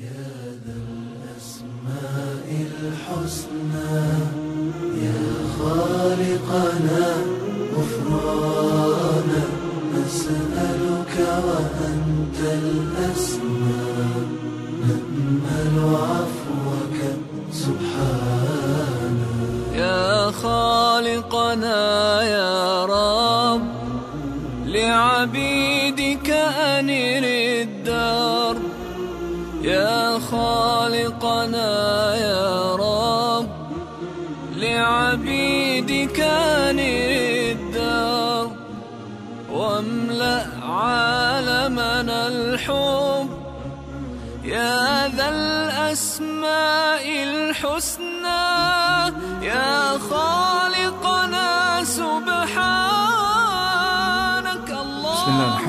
يا ذا الأسماء الحسنى يا خالقنا.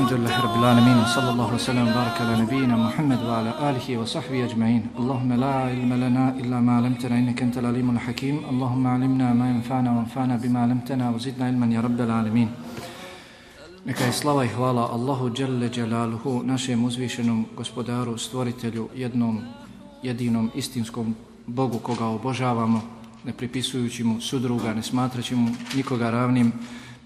Alhamdulillah, Rabbil Alamin, sallallahu sallam, baraka la nebina, Muhammed wa ala alihi wa sahbihi ajma'in. Allahumme la ilma lana illa ma alamtena, inneke ente l'alimul hakim. Allahumme alimna ma infana wa infana bima alamtena, wa zidna ilman, ya Rabbil Alamin. Neka je slava i hvala Allahu Jalle Jalaluhu, našem uzvišenom gospodaru, stvoritelju, jednom, jedinom, istinskom Bogu koga obožavamo, ne pripisujući mu sudruga, ne smatraći mu nikoga ravnim,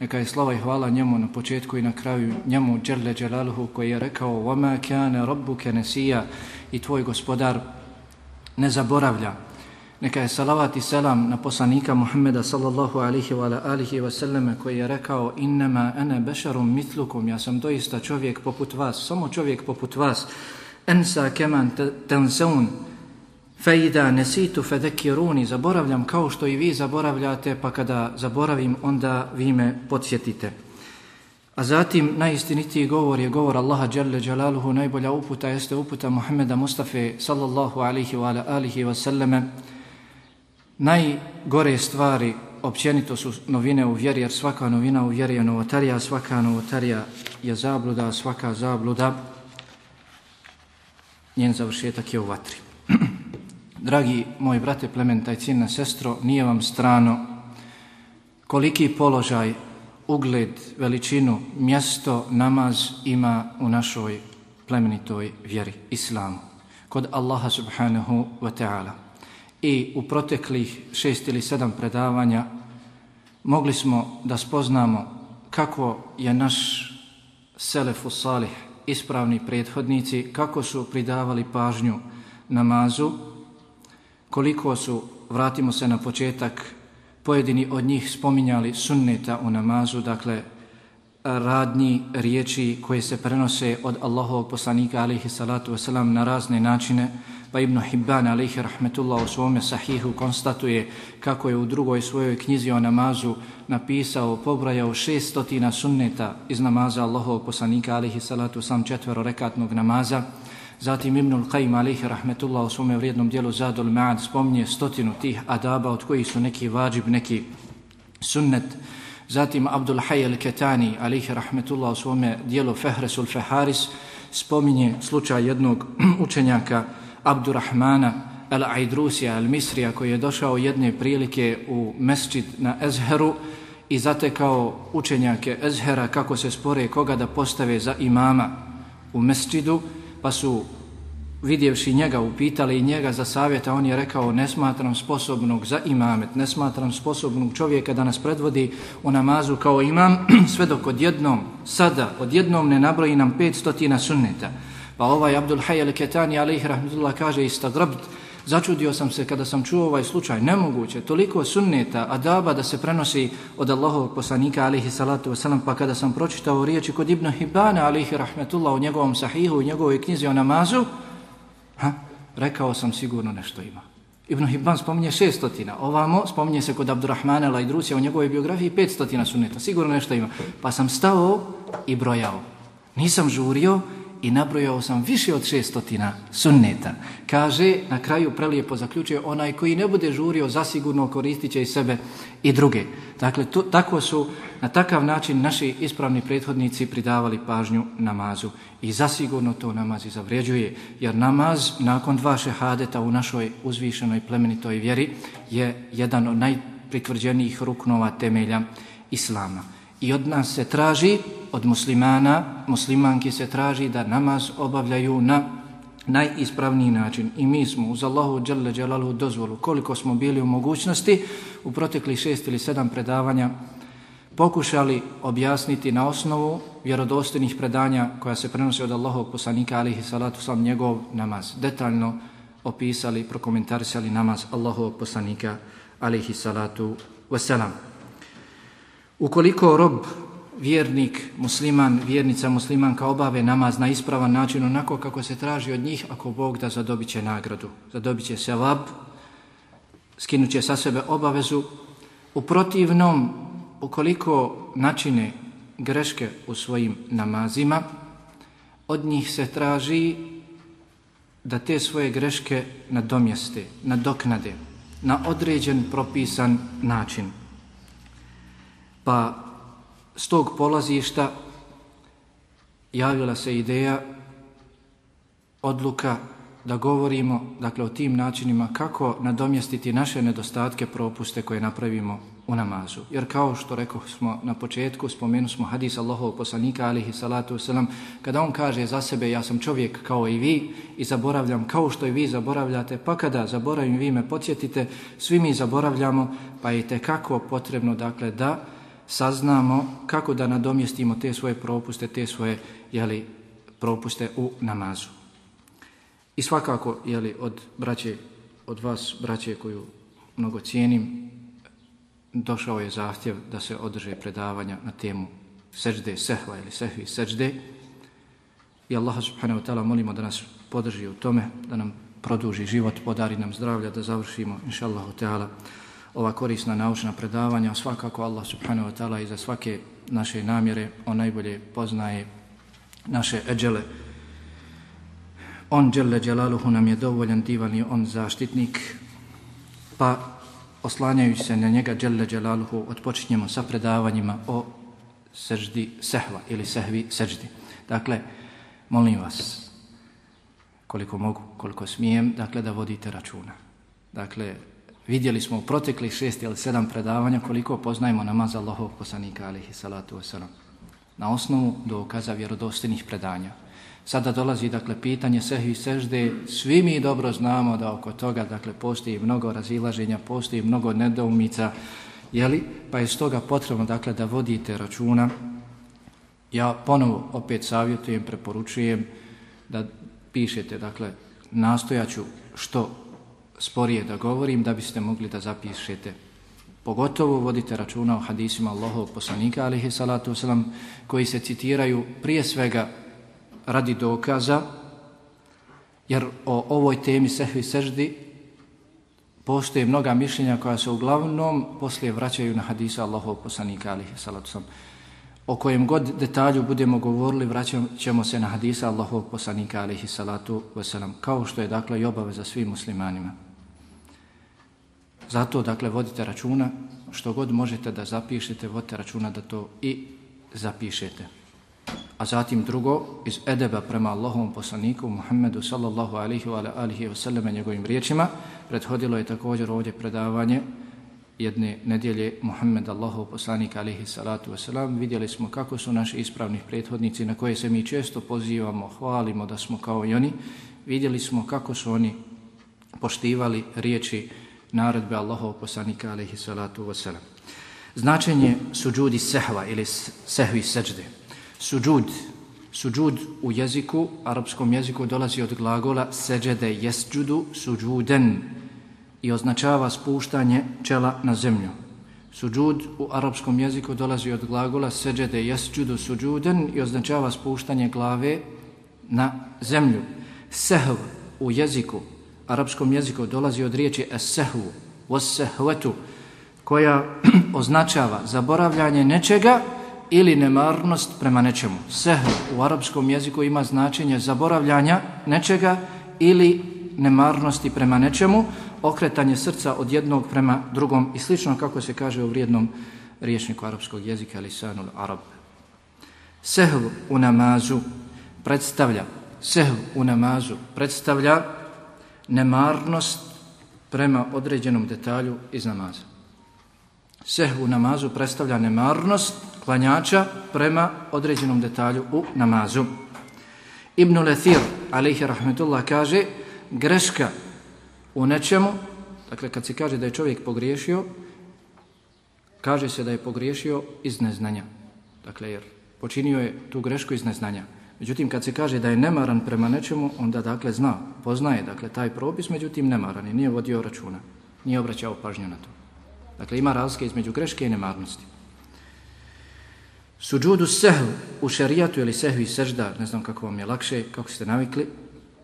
Neka je slava i hvala njemu na početku i na kraju njemu Đerle Đelaluhu koji je rekao وَمَا كَانَ رَبُّكَ نَسِيَا i tvoj gospodar ne zaboravlja. Neka je salavat i selam na poslanika Muhammeda sallallahu alihi wa alihi wa sallame koji je rekao innama ana basharum mitlukum ja sam doista čovjek poput vas, samo čovjek poput vas. Ensa keman tenseun Fejda nesitu fedekiruni, zaboravljam kao što i vi zaboravljate, pa kada zaboravim, onda vi me podsjetite. A zatim najistinitiji govor je govor Allaha Đerle Đalaluhu, najbolja uputa jeste uputa Muhammeda Mustafa sallallahu alihi wa alihi wa sallame. Najgore stvari općenito su novine u vjeri, jer svaka novina u vjeri je novotarija, svaka novotarija je zabluda, svaka zabluda, njen završetak je u vatri. Dragi moji brate, plementa i cijena sestro, nije vam strano koliki položaj, ugled, veličinu, mjesto, namaz ima u našoj plemenitoj vjeri, islamu, kod Allaha subhanahu wa ta'ala. I u proteklih šest ili sedam predavanja mogli smo da spoznamo kako je naš selefu salih, ispravni prethodnici, kako su pridavali pažnju namazu, koliko su, vratimo se na početak, pojedini od njih spominjali sunneta u namazu, dakle, radnji, riječi koje se prenose od Allahovog poslanika, alihi salatu wasalam, na razne načine, pa Ibn Hibban, alihi rahmetullah, u svome sahihu konstatuje kako je u drugoj svojoj knjizi o namazu napisao, pobrajao šestotina sunneta iz namaza Allahovog poslanika, alihi salatu wasalam, četvero rekatnog namaza, Zatim Ibnul Qayyim alaihi rahmetullah u svome vrijednom dijelu Zadul Ma'ad spominje stotinu tih adaba od kojih su neki vađib, neki sunnet. Zatim Abdul Hayy al-Ketani alaihi rahmetullah u svome dijelu Fehresul Feharis spominje slučaj jednog učenjaka Abdurrahmana al-Aidrusija al-Misrija koji je došao jedne prilike u mesčid na Ezheru i zatekao učenjake Ezhera kako se spore koga da postave za imama u mesčidu pa su vidjevši njega upitali njega za savjeta, on je rekao ne smatram sposobnog za imamet, ne smatram sposobnog čovjeka da nas predvodi u namazu kao imam, sve dok odjednom, sada, odjednom ne nabroji nam 500 sunneta. Pa ovaj Abdul Hayy al-Ketani, alaih rahmetullah, kaže istagrabt, Začudio sam se kada sam čuo ovaj slučaj, nemoguće, toliko sunneta, adaba da se prenosi od Allahovog poslanika, alihi salatu wasalam, pa kada sam pročitao riječi kod Ibn Hibana, alihi rahmetullah, u njegovom sahihu, u njegovoj knjizi o namazu, ha, rekao sam sigurno nešto ima. Ibn Hibban spominje šestotina, ovamo spominje se kod Abdurrahmana Lajdrusija u njegovoj biografiji petstotina sunneta, sigurno nešto ima. Pa sam stao i brojao. Nisam žurio, i nabrojao sam više od šestotina sunneta. Kaže, na kraju prelijepo zaključuje, onaj koji ne bude žurio, zasigurno koristit će i sebe i druge. Dakle, to, tako su na takav način naši ispravni prethodnici pridavali pažnju namazu. I zasigurno to namaz i zavređuje, jer namaz nakon dva šehadeta u našoj uzvišenoj plemenitoj vjeri je jedan od najpritvrđenijih ruknova temelja Islama. I od nas se traži, od muslimana, muslimanki se traži da namaz obavljaju na najispravniji način i mi smo uz Allahu Đalla Đalalu dozvolu koliko smo bili u mogućnosti u protekli šest ili sedam predavanja pokušali objasniti na osnovu vjerodostojnih predanja koja se prenose od Allahovog poslanika alihi salatu sam njegov namaz. Detaljno opisali, prokomentarisali namaz Allahovog poslanika alihi salatu wasalam. Ukoliko rob, vjernik, musliman, vjernica muslimanka obave namaz na ispravan način onako kako se traži od njih, ako Bog da zadobit će nagradu, zadobit će sevab, skinut će sa sebe obavezu. U protivnom, ukoliko načine greške u svojim namazima, od njih se traži da te svoje greške nadomjeste, nadoknade, na određen propisan način. Pa s tog polazišta javila se ideja, odluka da govorimo dakle o tim načinima kako nadomjestiti naše nedostatke propuste koje napravimo u namazu. Jer kao što rekao smo na početku, spomenu smo hadis Allahov poslanika alihi salatu wasalam, kada on kaže za sebe ja sam čovjek kao i vi i zaboravljam kao što i vi zaboravljate, pa kada zaboravim vi me podsjetite, svi mi zaboravljamo, pa je te kako potrebno dakle da saznamo kako da nadomjestimo te svoje propuste, te svoje jeli, propuste u namazu. I svakako, jeli, od braće, od vas, braće koju mnogo cijenim, došao je zahtjev da se održe predavanja na temu sežde sehva ili sehvi sežde. I Allah subhanahu wa ta'ala molimo da nas podrži u tome, da nam produži život, podari nam zdravlja, da završimo, inša Allah ta'ala, ova korisna naučna predavanja. Svakako Allah subhanahu wa ta'ala i za svake naše namjere, on najbolje poznaje naše eđele, On, dželle djelaluhu nam je dovoljan divan i on zaštitnik, pa oslanjajući se na njega, dželle djelaluhu odpočinjemo sa predavanjima o seždi sehva ili sehvi seždi. Dakle, molim vas, koliko mogu, koliko smijem, dakle, da vodite računa. Dakle, vidjeli smo u proteklih šest ili sedam predavanja koliko poznajemo namaz Allahov poslanika, alihi salatu wasalam, na osnovu dokaza vjerodostinih predanja. Sada dolazi dakle pitanje sehvi sežde. Svi mi dobro znamo da oko toga dakle postoji mnogo razilaženja, postoji mnogo nedoumica, jeli? Pa je stoga potrebno dakle da vodite računa. Ja ponovo opet savjetujem, preporučujem da pišete, dakle nastojaću što sporije da govorim da biste mogli da zapišete Pogotovo vodite računa o hadisima Allahovog poslanika, alihi salatu wasalam, koji se citiraju prije svega radi dokaza, jer o ovoj temi sehvi seždi postoje mnoga mišljenja koja se uglavnom poslije vraćaju na hadisa Allahovog poslanika alihi salatu wasalam. O kojem god detalju budemo govorili, vraćamo se na hadisa Allahovog poslanika alihi salatu wasalam, kao što je dakle i obaveza svim muslimanima. Zato, dakle, vodite računa, što god možete da zapišete, vodite računa da to i zapišete. A zatim drugo, iz edeba prema Allahovom poslaniku Muhammedu sallallahu alihi wa alihi wa sallam njegovim riječima, prethodilo je također ovdje predavanje jedne nedjelje Muhammed Allahov poslanik alihi salatu wa salam. Vidjeli smo kako su naši ispravni prethodnici na koje se mi često pozivamo, hvalimo da smo kao i oni. Vidjeli smo kako su oni poštivali riječi naredbe Allahov poslanika alaihi salatu wasalam. Značenje suđudi sehva ili sehvi seđde. Suđud, suđud u jeziku, arapskom jeziku dolazi od glagola seđede jesđudu suđuden i označava spuštanje čela na zemlju. Suđud u arapskom jeziku dolazi od glagola seđede jesđudu suđuden i označava spuštanje glave na zemlju. Sehv u jeziku, arapskom jeziku dolazi od riječi es-sehvu, koja označava zaboravljanje nečega ili nemarnost prema nečemu. Sehr u arapskom jeziku ima značenje zaboravljanja nečega ili nemarnosti prema nečemu, okretanje srca od jednog prema drugom i slično kako se kaže u vrijednom riječniku arapskog jezika lisanul arab. Sehr u namazu predstavlja sehr u namazu predstavlja nemarnost prema određenom detalju iz namaza. Sehv u namazu predstavlja nemarnost klanjača prema određenom detalju u namazu. Ibn Lethir, alaihi rahmetullah, kaže greška u nečemu, dakle kad se kaže da je čovjek pogriješio, kaže se da je pogriješio iz neznanja. Dakle, jer počinio je tu grešku iz neznanja. Međutim, kad se kaže da je nemaran prema nečemu, onda dakle zna, poznaje dakle taj propis, međutim nemaran je, nije vodio računa, nije obraćao pažnju na to. Dakle, ima razlike između greške i nemarnosti. Suđudu sehu u šerijatu ili sehu i sežda, ne znam kako vam je lakše, kako ste navikli,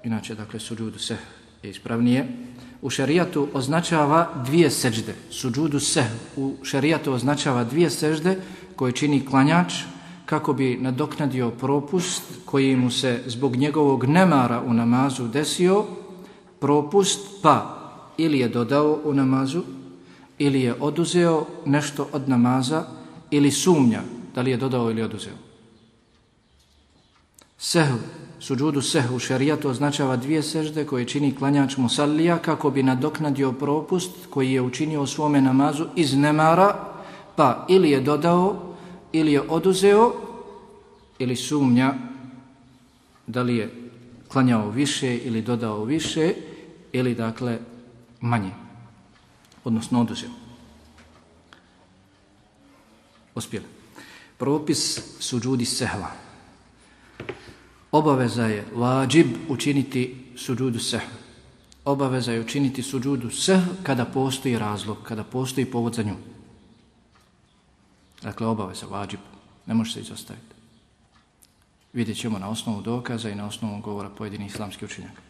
inače, dakle, suđudu sehv je ispravnije. U šerijatu označava dvije sežde. Suđudu sehu u šerijatu označava dvije sežde koje čini klanjač, kako bi nadoknadio propust koji mu se zbog njegovog nemara u namazu desio, propust pa ili je dodao u namazu, ili je oduzeo nešto od namaza, ili sumnja da li je dodao ili oduzeo. Sehu, suđudu sehu, šarijatu označava dvije sežde koje čini klanjač musallija kako bi nadoknadio propust koji je učinio u svome namazu iz nemara, pa ili je dodao ili je oduzeo ili sumnja da li je klanjao više ili dodao više ili dakle manje odnosno oduzeo. Uspjeli. Propis suđudi sehva. Obaveza je vađib učiniti suđudu sehva obaveza je učiniti suđudu seh kada postoji razlog, kada postoji povod za nju. Dakle, obaveza, vađib, ne može se izostaviti. Vidjet ćemo na osnovu dokaza i na osnovu govora pojedinih islamskih učenjaka.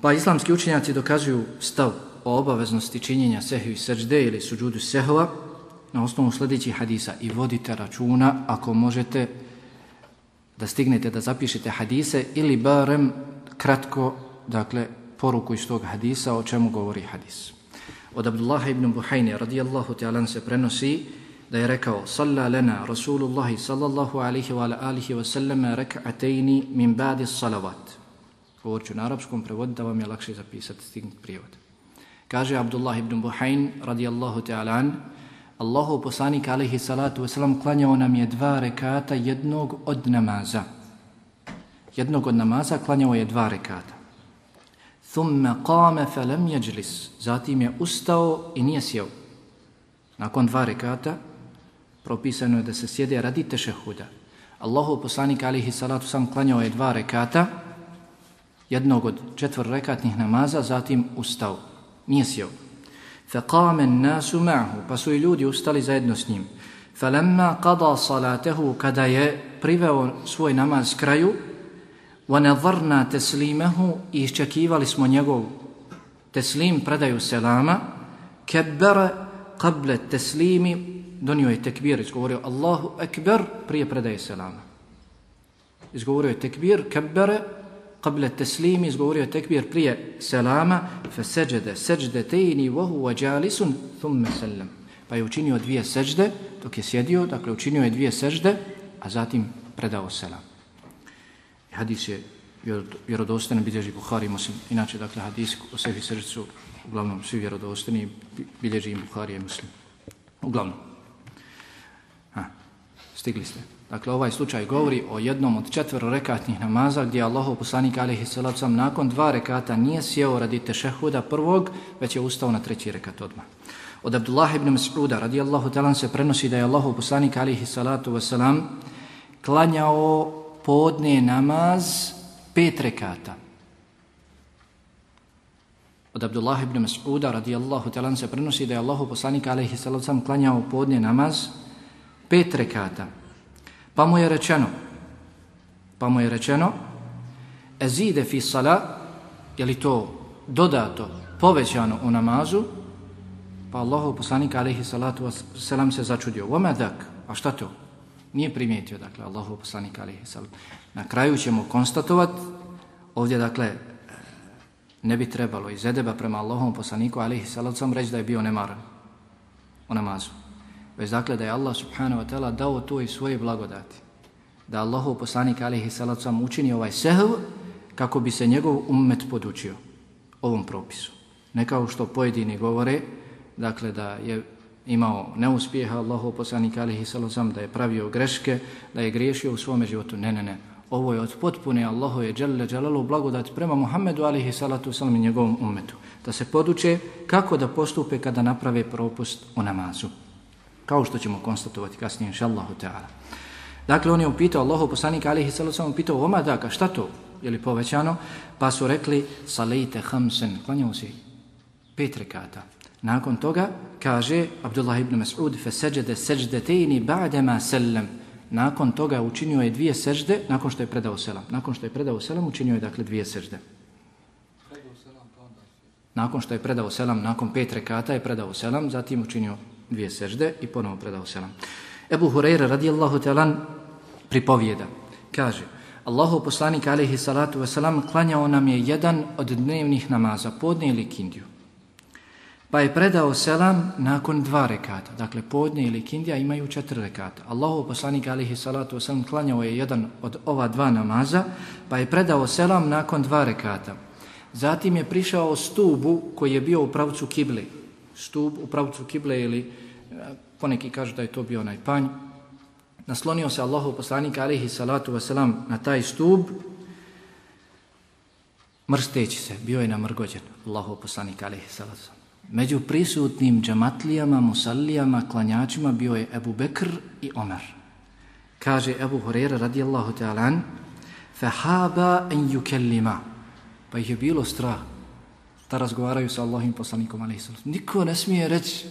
Pa islamski učenjaci dokazuju stav o obaveznosti činjenja sehvi i srđde ili suđudu sehova na osnovu sljedećih hadisa i vodite računa ako možete da stignete da zapišete hadise ili barem kratko, dakle, poruku iz tog hadisa o čemu govori hadis. Od Abdullaha ibn Buhajne radijallahu ta'ala se prenosi da je rekao salla lana Rasulullahi sallallahu alihi wa alihi wa sallam rek'atejni min ba'di salavat. Govorit ću na arapskom prevod da vam je lakše zapisati stignut prijevod. Kaže Abdullah ibn Buhayn radijallahu ta'ala an Allahu poslanik alihi salatu wa salam klanjao nam je dva rekata jednog od namaza. Jednog od namaza klanjao je dva rekata. Thumma qama fa lam yajlis. Zatim je ustao i nije sjeo. Nakon dva rekata propisano je da se sjede radi tešehuda. Allahu poslanik alihi salatu sam klanjao je dva rekata, jednog od četvr rekatnih namaza, zatim ustao. Nije sjeo. فَقَامَ النَّاسُ مَعْهُ Pa su i ljudi ustali zajedno s njim. فَلَمَّا قَضَى صَلَاتَهُ Kada je priveo svoj namaz kraju, وَنَظَرْنَا تَسْلِيمَهُ I iščekivali smo njegov teslim, predaju selama, كَبَّرَ قَبْلَ التَّسْلِيمِ donio je tekbir, izgovorio Allahu ekber prije predaje selama. Izgovorio je tekbir, kebbere, qabla teslim, izgovorio je tekbir prije selama, fe seđede, seđde tejni, vohu wa thumme. Pa je učinio dvije seđde, dok je sjedio, dakle učinio je dvije seđde, a zatim predao selam. Hadis je vjerodostan, bilježi Bukhari muslim. Inače, dakle, hadis o sebi srcu, uglavnom, svi vjerodostani, bilježi im Bukhari i muslim. Uglavnom stigli ste. Dakle, ovaj slučaj govori o jednom od četvero rekatnih namaza gdje Allahov poslanik alihi salacom, nakon dva rekata nije sjeo radi tešehuda prvog, već je ustao na treći rekat odmah. Od Abdullah ibn Mas'uda radijallahu talan se prenosi da je Allahov poslanik alihi salatu wasalam, klanjao podne namaz pet rekata. Od Abdullah ibn Mas'uda radijallahu talan se prenosi da je Allahov poslanik alihi salatu klanjao podne namaz pet rekata. Pa mu je rečeno, pa mu je rečeno, ezide fi sala, je li to dodato, povećano u namazu, pa Allahu poslanik alaihi salatu selam se začudio. Vome dak, a šta to? Nije primijetio, dakle, Allahu poslanik alaihi salatu. Na kraju ćemo konstatovat, ovdje, dakle, ne bi trebalo iz edeba prema Allahom poslaniku alaihi salatu reći da je bio nemaran u namazu već dakle da je Allah subhanahu wa ta'ala dao to i svoje blagodati. Da Allahov poslanik alihi salacom učini ovaj sehv kako bi se njegov ummet podučio ovom propisu. Ne kao što pojedini govore, dakle da je imao neuspjeha Allahov poslanik alihi salacom, da je pravio greške, da je griješio u svome životu. Ne, ne, ne. Ovo je od potpune Allahove dželle dželalu blagodati prema Muhammedu alihi salatu sam i njegovom ummetu. Da se poduče kako da postupe kada naprave propust u namazu. Kao što ćemo konstatovati kasnije, inša Allahu ta'ala. Dakle, on je upitao Allahu poslanika alihi salatu salam, upitao, oma daka, šta to? Je li povećano? Pa su rekli, salejte hamsen, klanjao si pet rekata. Nakon toga, kaže Abdullah ibn Mas'ud, fe seđede seđdetejni ba'dema sellem, nakon toga učinio je dvije sežde nakon što je predao selam. Nakon što je predao selam učinio je dakle dvije sežde. Nakon što je predao selam, nakon pet rekata je predao selam, zatim učinio dvije sežde i ponovo predao selam. Ebu Hureyre radijallahu talan pripovijeda. Kaže, Allahu poslanik alaihi salatu wasalam klanjao nam je jedan od dnevnih namaza, podne ili kindiju. Pa je predao selam nakon dva rekata. Dakle, podne ili kindija imaju četiri rekata. Allahu poslanik alihi salatu wasalam klanjao je jedan od ova dva namaza, pa je predao selam nakon dva rekata. Zatim je prišao stubu koji je bio u pravcu kible. Stub u pravcu kible ili e, poneki kažu da je to bio onaj panj. Naslonio se Allahov poslanik alihi salatu wasalam na taj stub mrsteći se. Bio je namrgođen Allahov poslanik alihi salatu wasalam. Među prisutnim džamatlijama, musallijama, klanjačima bio je Ebu Bekr i Omer. Kaže Ebu Horeira radijallahu ta'alan, fahaba en yukellima. Pa ih je bilo strah da razgovaraju sa Allahim poslanikom alaihissalam. Niko ne smije reći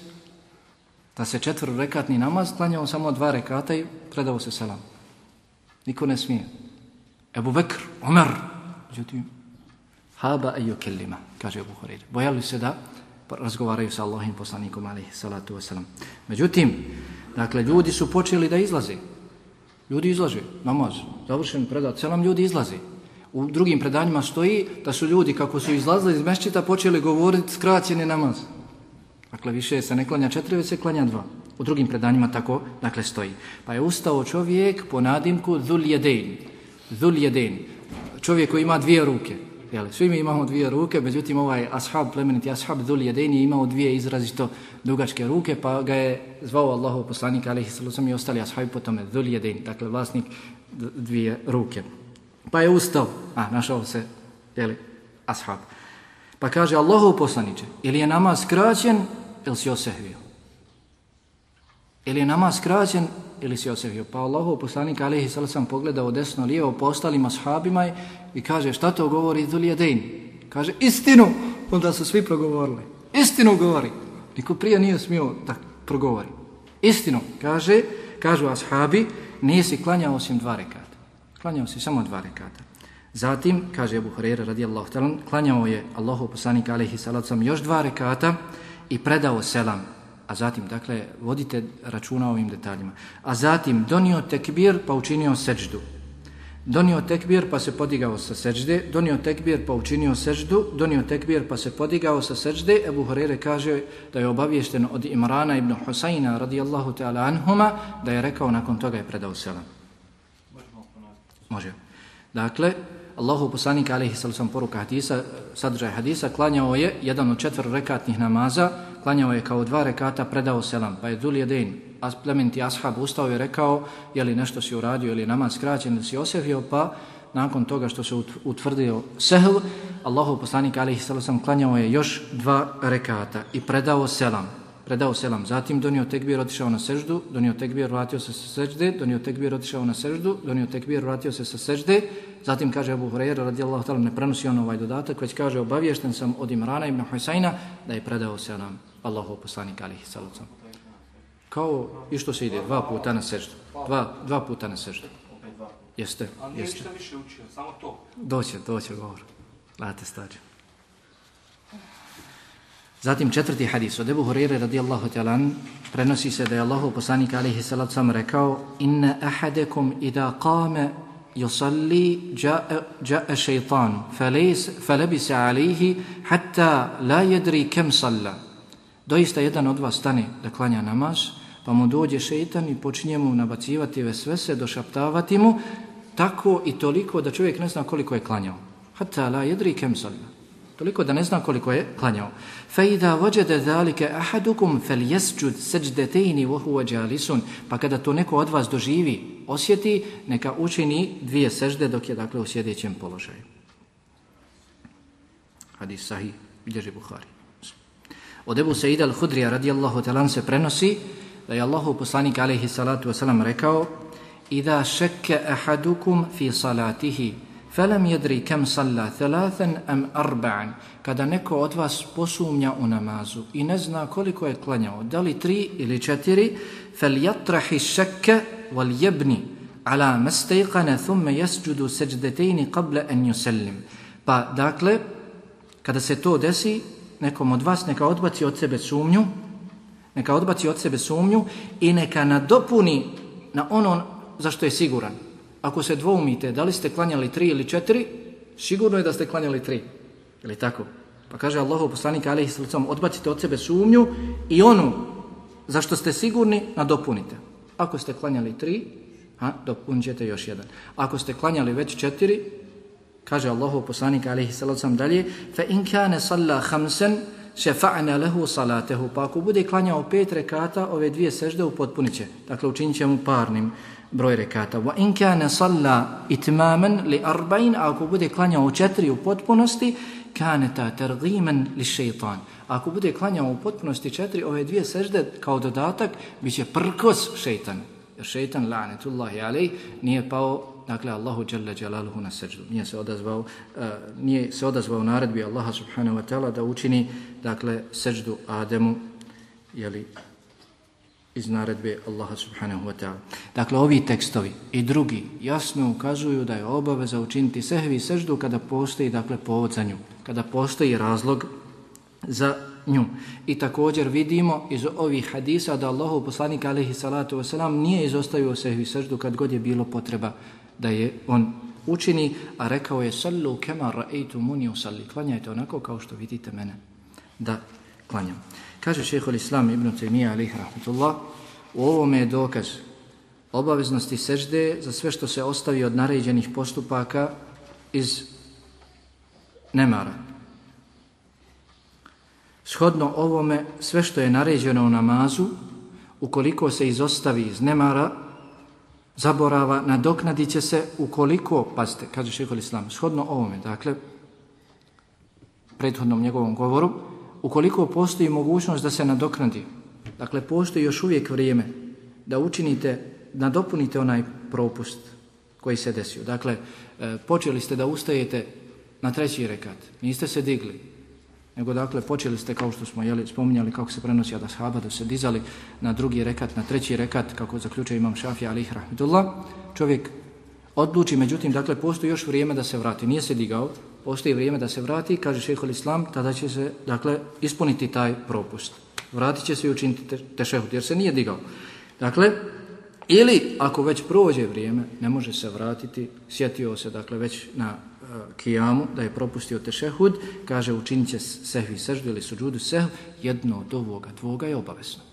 da se četvr rekatni namaz klanjao samo dva rekata i predao se selam. Niko ne smije. Ebu Bekr, Omer, međutim, haba en kelima, kaže Ebu Horeir. Bojali se da razgovaraju sa Allahim poslanikom alaihi salatu wasalam. Međutim, dakle, ljudi su počeli da izlaze. Ljudi izlaže, namaz, završen predat, selam ljudi izlaze. U drugim predanjima stoji da su ljudi, kako su izlazili iz mešćita, počeli govoriti skraćeni namaz. Dakle, više se ne klanja četiri, već se klanja dva. U drugim predanjima tako, dakle, stoji. Pa je ustao čovjek po nadimku Dhul Jedein. Dhul Jedein. Čovjek koji ima dvije ruke. Jel, svi mi imamo dvije ruke, međutim ovaj ashab, plemeniti ashab Dhul Jedeni imao dvije izrazito dugačke ruke, pa ga je zvao Allahov poslanik, alaihi sallam i ostali ashabi po tome, Dhul Jedeni, dakle vlasnik dvije ruke. Pa je ustao, a našao se, jeli, ashab. Pa kaže Allahov poslaniće, ili je namaz skraćen, ili si osehvio? Ili je namaz skraćen, ili si osehvio? Pa Allahov poslanik, alihi sallam, pogledao desno, lijevo, po ostalim ashabima i kaže šta to govori Zuljedein? Kaže istinu. Onda su svi progovorili. Istinu govori. Niko prije nije smio da progovori. Istinu. Kaže, kažu ashabi, nisi klanjao osim dva rekata. Klanjao se samo dva rekata. Zatim, kaže Abu Hurajra radijallahu talan, klanjao je Allahu poslanik alaihi salacom još dva rekata i predao selam. A zatim, dakle, vodite računa o ovim detaljima. A zatim, donio tekbir pa učinio seđdu. Donio tekbir pa se podigao sa seđde, donio tekbir pa učinio seđdu, donio tekbir pa se podigao sa seđde. Ebu Horeire kaže da je obaviješten od Imrana ibn Husayna radijallahu ta'ala anhuma da je rekao nakon toga je predao selam. Može. Dakle, Allahu poslanik alaihi sallam poruka hadisa, sadržaj hadisa, klanjao je jedan od četvr rekatnih namaza, klanjao je kao dva rekata, predao selam, pa je dul Jedein, as, plementi ashab, ustao je rekao, je li nešto si uradio ili namaz skraćen ili si osjevio, pa nakon toga što se utvrdio sehl, Allahu poslanik alaihi sallam klanjao je još dva rekata i predao selam predao selam. Zatim donio tekbir, otišao na seždu, donio tekbir, vratio se sa sežde, donio tekbir, otišao na seždu, donio tekbir, vratio se sa sežde. Zatim kaže Abu Huraira radijallahu ta'ala, ne prenosi on ovaj dodatak, već kaže obaviješten sam od Imrana ibn Husayna da je predao selam Allahu poslanik alihi salacom. Kao i što se ide, dva puta na seždu. Dva, dva puta na seždu. Jeste, jeste. Ali nije ništa više učio, samo to. Doće, doće govor. Late stađe. Zatim četvrti hadis od Ebu Hurire radijallahu ta'ala prenosi se da je Allahu poslanik alaihi salatu sam rekao inna ahadekum ida qame yusalli ja'a shaytan falis falabisa alayhi hatta la yadri kam salla. Doista jedan od vas stane da klanja namaz pa mu dođe šejtan i počinje mu nabacivati vesvese, došaptavati mu tako i toliko da čovjek ne zna koliko je klanjao. Hatta la yadri kam salla. Toliko da ne zna koliko je klanjao. Fa idha wajada zalika ahadukum falyasjud sajdatayni wa huwa jalisun. Pa kada to neko od vas doživi, osjeti, neka učini dvije sežde dok je dakle u sjedećem položaju. Hadis sahih, bilježi Buhari. Od Ebu Sa'id al-Hudrija radijallahu talan se prenosi da je Allahu poslanik alaihi salatu wasalam rekao Ida šekke ahadukum fi salatihi Felem jedri kem salla thalathan am arba'an. Kada neko od vas posumnja u namazu i ne zna koliko je klanjao, da li tri ili četiri, fel jatrahi šekke wal jebni ala mestejkane thumme jesđudu seđdetejni qable en yusellim. Pa, dakle, kada se to desi, nekom od vas neka odbaci od sebe sumnju, neka odbaci od sebe sumnju i neka nadopuni na ono za što je siguran. Ako se dvoumite, da li ste klanjali tri ili četiri, sigurno je da ste klanjali tri. Je li tako? Pa kaže Allahov poslanik alaihi sallam, odbacite od sebe sumnju i onu za što ste sigurni, nadopunite. Ako ste klanjali tri, a, dopunit još jedan. Ako ste klanjali već četiri, kaže Allahov poslanik alaihi sallam dalje, fa in kane salla hamsen, šefa'ne lehu salatehu, pa ako bude klanjao pet rekata, ove dvije sežde upotpunit će. Dakle, učinit će mu parnim broj rekata. Wa in kana salla itmaman li arba'in, ako bude klanjao četiri u potpunosti, kana ta targhiman li shaytan. Ako bude klanjao u potpunosti četiri, ove dvije sežde kao dodatak, biće prkos šejtan. Jer šejtan, la'netullahi alej, nije pao dakle Allahu dželle dželaluhu na seždu. Nije se odazvao uh, nije se odazvao naredbi Allaha subhanahu wa taala da učini dakle seždu Ademu je li iz naredbe Allaha subhanahu wa ta'ala. Dakle, ovi tekstovi i drugi jasno ukazuju da je obaveza učiniti sehvi seždu kada postoji, dakle, povod za nju. Kada postoji razlog za nju. I također vidimo iz ovih hadisa da Allahu poslanik alaihi salatu wasalam nije izostavio sehvi seždu kad god je bilo potreba da je on učini, a rekao je sallu kema ra'eitu muni usalli. Klanjajte onako kao što vidite mene da klanjam. Kaže šehol Islam ibn Taymiyyah alih rahmatullah, u ovome je dokaz obaveznosti sežde za sve što se ostavi od naređenih postupaka iz nemara. Shodno ovome, sve što je naređeno u namazu, ukoliko se izostavi iz nemara, zaborava, nadoknadit će se ukoliko, pazite, kaže šehol Islam, shodno ovome, dakle, prethodnom njegovom govoru, ukoliko postoji mogućnost da se nadoknadi, dakle postoji još uvijek vrijeme da učinite, da dopunite onaj propust koji se desio. Dakle, e, počeli ste da ustajete na treći rekat, niste se digli, nego dakle počeli ste kao što smo jeli, spominjali kako se prenosi od ashaba da se dizali na drugi rekat, na treći rekat, kako zaključuje imam Šafija alih rahmetullah, čovjek odluči, međutim, dakle, postoji još vrijeme da se vrati, nije se digao, postoji vrijeme da se vrati, kaže šehol islam, tada će se, dakle, ispuniti taj propust. Vratit će se i učiniti tešehut, jer se nije digao. Dakle, ili ako već prođe vrijeme, ne može se vratiti, sjetio se, dakle, već na uh, kijamu, da je propustio tešehud, kaže učinit će sehvi seždu ili suđudu sehv, jedno od ovoga dvoga je obavezno.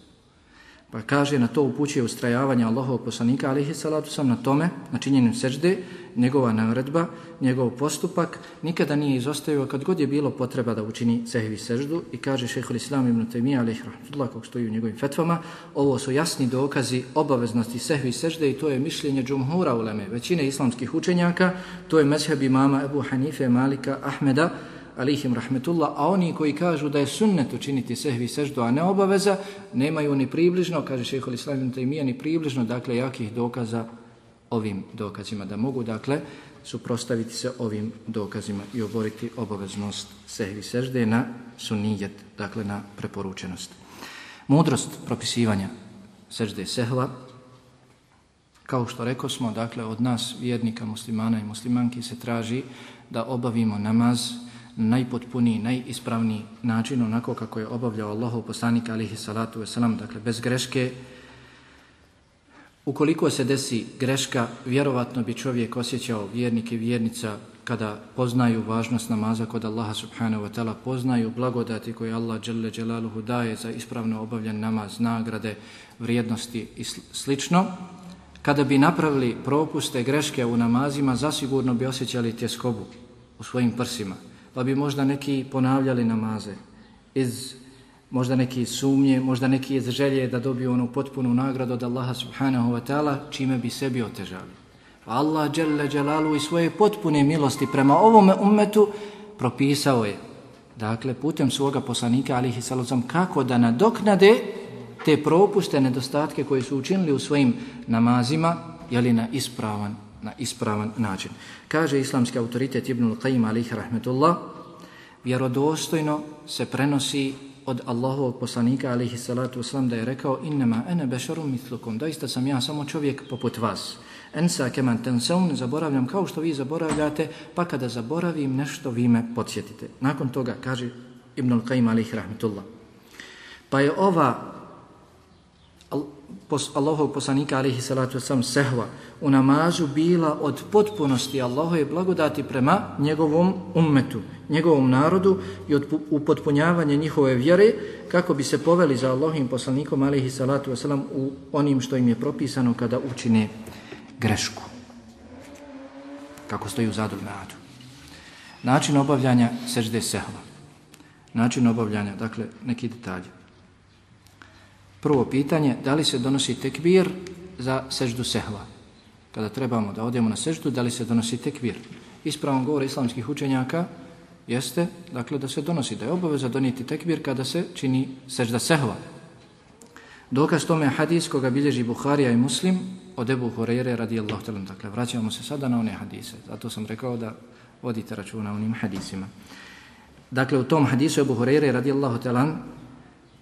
Pa kaže na to upućuje ustrajavanje Allahov poslanika, alihi salatu sam na tome, na činjenju sežde, njegova naredba, njegov postupak, nikada nije izostavio kad god je bilo potreba da učini sehvi seždu. I kaže šehol islam ibn Taymiyyah, alihi rahmatullah, kako stoji u njegovim fetvama, ovo su jasni dokazi obaveznosti sehvi sežde i to je mišljenje džumhura uleme, većine islamskih učenjaka, to je mezheb imama Ebu Hanife, Malika, Ahmeda, alihim rahmetullah, a oni koji kažu da je sunnet učiniti sehvi seždu, a ne obaveza, nemaju ni približno, kaže šehol islam tajmija, ni približno, dakle, jakih dokaza ovim dokazima, da mogu, dakle, suprostaviti se ovim dokazima i oboriti obaveznost sehvi sežde na sunijet, dakle, na preporučenost. Mudrost propisivanja sežde sehva, kao što rekao smo, dakle, od nas, vjernika, muslimana i muslimanki, se traži da obavimo namaz, najpotpuniji, najispravniji način, onako kako je obavljao Allahov poslanik alihi salatu wasalam, dakle bez greške. Ukoliko se desi greška, vjerovatno bi čovjek osjećao vjernik i vjernica kada poznaju važnost namaza kod Allaha subhanahu wa ta'ala, poznaju blagodati koje Allah dželle dželaluhu daje za ispravno obavljen namaz, nagrade, vrijednosti i slično. Kada bi napravili propuste, greške u namazima, zasigurno bi osjećali tjeskobu u svojim prsima pa bi možda neki ponavljali namaze iz možda neki sumnje, možda neki želje da dobiju onu potpunu nagradu od Allaha subhanahu wa ta'ala, čime bi sebi otežali. Pa Allah dželle dželalu i svoje potpune milosti prema ovom ummetu propisao je, dakle, putem svoga poslanika, alihi sallam, kako da nadoknade te propuste, nedostatke koje su učinili u svojim namazima, jeli na ispravan, na ispravan način. Kaže islamski autoritet Ibnul Qayyim, alih rahmetullah, vjerodostojno se prenosi od Allahovog poslanika alihi salatu uslam da je rekao innama ene bešarum mitlukum doista sam ja samo čovjek poput vas. Ensa keman tensaun zaboravljam kao što vi zaboravljate pa kada zaboravim nešto vi me podsjetite. Nakon toga kaže Ibnul Qayyim alihi rahmetullah pa je ova Allahov poslanika alihi salatu sam sehva u namazu bila od potpunosti Allahove blagodati prema njegovom ummetu, njegovom narodu i od upotpunjavanja njihove vjere kako bi se poveli za Allahovim poslanikom alihi salatu wasalam u onim što im je propisano kada učine grešku. Kako stoji u zadu meadu. Način obavljanja sežde sehva. Način obavljanja, dakle, neki detalji. Prvo pitanje, da li se donosi tekbir za seždu sehva? Kada trebamo da odemo na seždu, da li se donosi tekbir? Ispravom govora islamskih učenjaka jeste, dakle, da se donosi, da je obaveza donijeti tekbir kada se čini sežda sehva. Dokaz tome je hadis koga bilježi Buharija i Muslim od Ebu Horeire radijallahu talan. Dakle, vraćamo se sada na one hadise. Zato sam rekao da vodite računa o onim hadisima. Dakle, u tom hadisu Ebu Horeire radijallahu talan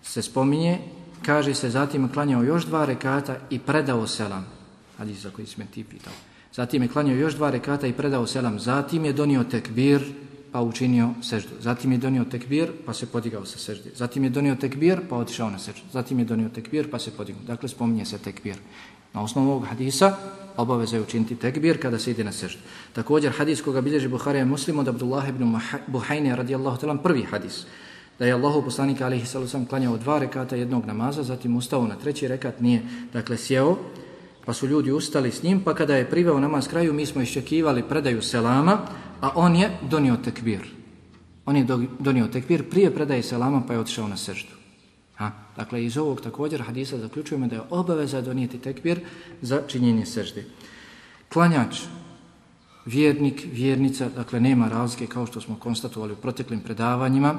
se spominje kaže se zatim klanjao još dva rekata i predao selam. Hadis za koji sme ti pitao. Zatim je klanjao još dva rekata i predao selam. Zatim je donio tekbir pa učinio seždu. Zatim je donio tekbir pa se podigao sa sežde. Zatim je donio tekbir pa otišao na seždu. Zatim je donio tekbir pa se podigao. Dakle, spominje se tekbir. Na osnovu ovog hadisa obaveza je učiniti tekbir kada se ide na seždu. Također hadis koga bilježi Buharija muslim od Abdullah ibn Buhajne radijallahu talan prvi hadis da je Allahu poslanik alejhi sallam klanjao dva rekata jednog namaza, zatim ustao na treći rekat, nije dakle sjeo, pa su ljudi ustali s njim, pa kada je priveo namaz kraju, mi smo iščekivali predaju selama, a on je donio tekbir. On je donio tekbir prije predaje selama, pa je otišao na seždu. Ha? Dakle, iz ovog također hadisa zaključujemo da je obaveza donijeti tekbir za činjenje sežde. Klanjač, vjernik, vjernica, dakle, nema razlike kao što smo konstatovali u proteklim predavanjima,